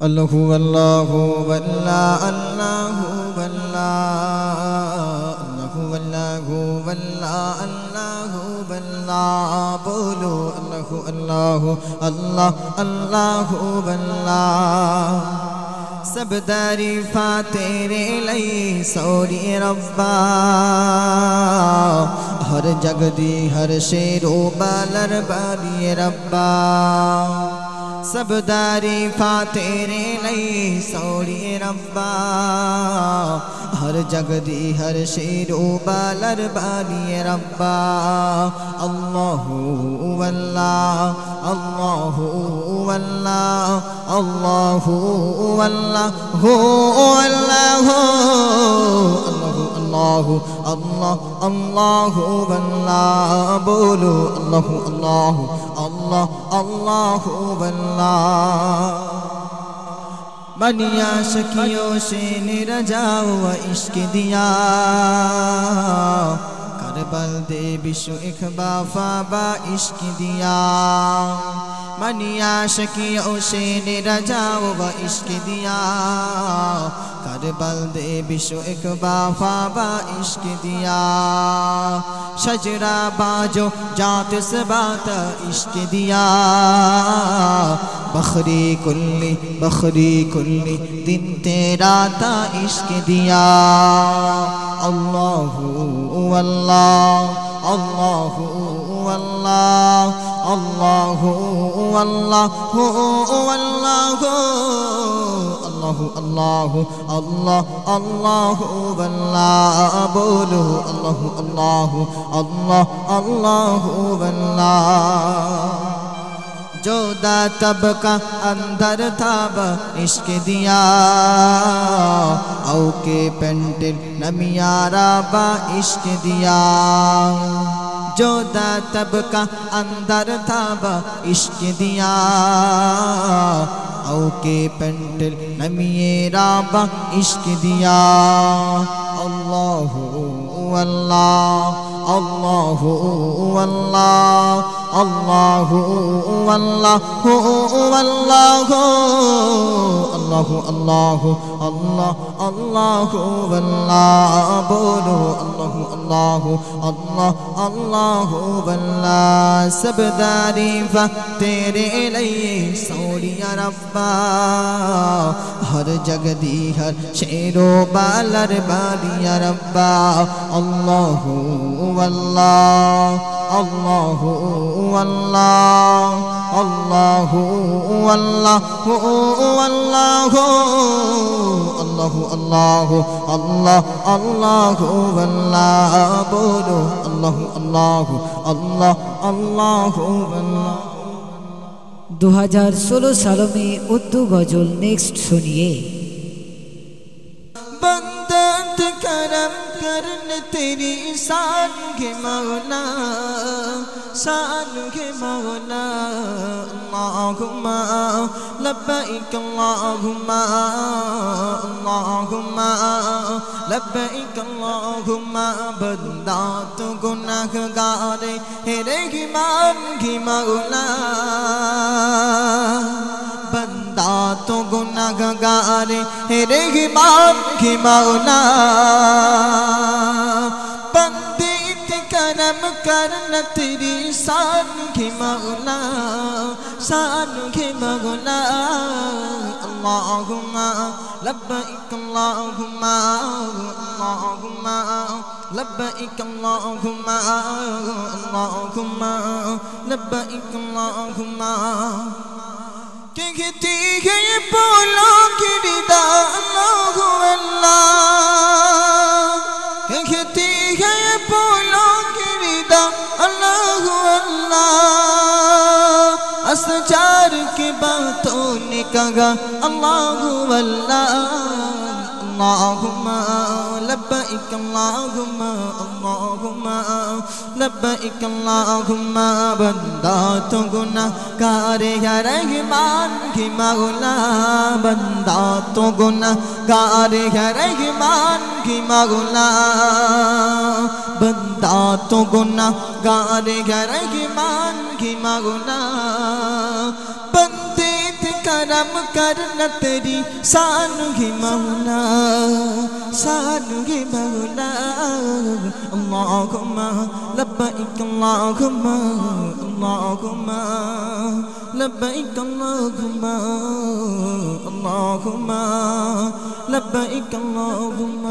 اللہ اللہ واللہ اللہ واللہ اللہ واللہ اللہ واللہ بولو اللہ اللہ اللہ اللہ واللہ سب تعریفاں تیرے لئی سوری ربا ہر جگ دی ہر شیرو بالر باری ربا سب تعریفاں تیرے لئی سوری ربا۔ ہر جگ دی ہر شیرو بالر باری ربا۔ اللہ واللہ اللہ واللہ اللہ واللہ ہو اللہ اللہ اللہ اللہ واللہ بولو، اللہ اللہ اللہ اللہ واللہ بنیا شکیوں سے نرجاؤ جاؤ عشق دیا. کربل دے بشو اخبا فابا عشق دیا. منیا شکیوں سے نرجاؤ و عشق دیا۔ کربل دے بشو اخبا فابا عشق دیا۔ شجرا باجو جات سبات عشق دیا۔ بخری کلی بخری کلی، دن تیرا تا عشق دیا۔ اللہ واللہ اللہ واللہ اللہ واللہ واللہ اللہ اللہ اللہ اللہ واللہ بولو اللہ اللہ اللہ اللہ واللہ جو دا تب کا اندر تھا با عشق دیا او کے پینٹل نمیارا با عشق دیا جو دا تب کا اندر تھا وہ عشق دیا۔ او کے پینٹل نمیرا با عشق دیا۔ اللہ واللہ اللہ واللہ اللہ واللہ واللہ اللہ اللہ اللہ اللہ واللہ بولو اللہ اللہ اللہ اللہ واللہ سب تعریف تیرے لیے سوریا ربا ہر جگ دی ہر شیر و بالر بالیا ربا اللہ واللہ اللہ واللہ اللہ واللہ واللہ اللہ اللہ اللہ اللہ واللہ بولو اللہ اللہ اللہ اللہ واللہ দু হাজার ষোলো সালে মে উর্দু গজল নেক্সট শুনিয়ে تیری شان کے مولا، شان کے مولا، اللہم، لبیک اللہم اللہم، لبیک اللہم بندہ تو گناہ گارے ہے رحمان کی مولا بندہ تو گناہ گارے ہے رحمان کی مولا۔ بندیت کرم کرنا تیری شان کی مولا شان کی مولا اللہم لبیک اللہم اللہم لبیک اللہم اللہم لبیک اللہم کہتی ہے یہ بولو کی ردا دا اللہ اللہ۔ اس چار کے باتوں نے کہا اللہ اللہ اللہم۔ لبیک اللہم اللہم، لبیک اللہم، بندہ تو گناہ گار ہے، رحمان کی مولا، بندہ تو گناہ گار ہے، رحمان کی مولا، بندہ تو گناہ گار ہے، رحمان کی مولا، بندے کرم کرم کرنا تیری سان ہی مولا سألك مولاي اللهم لبيك اللهم اللهم لبيك اللهم اللهم لبيك اللهم.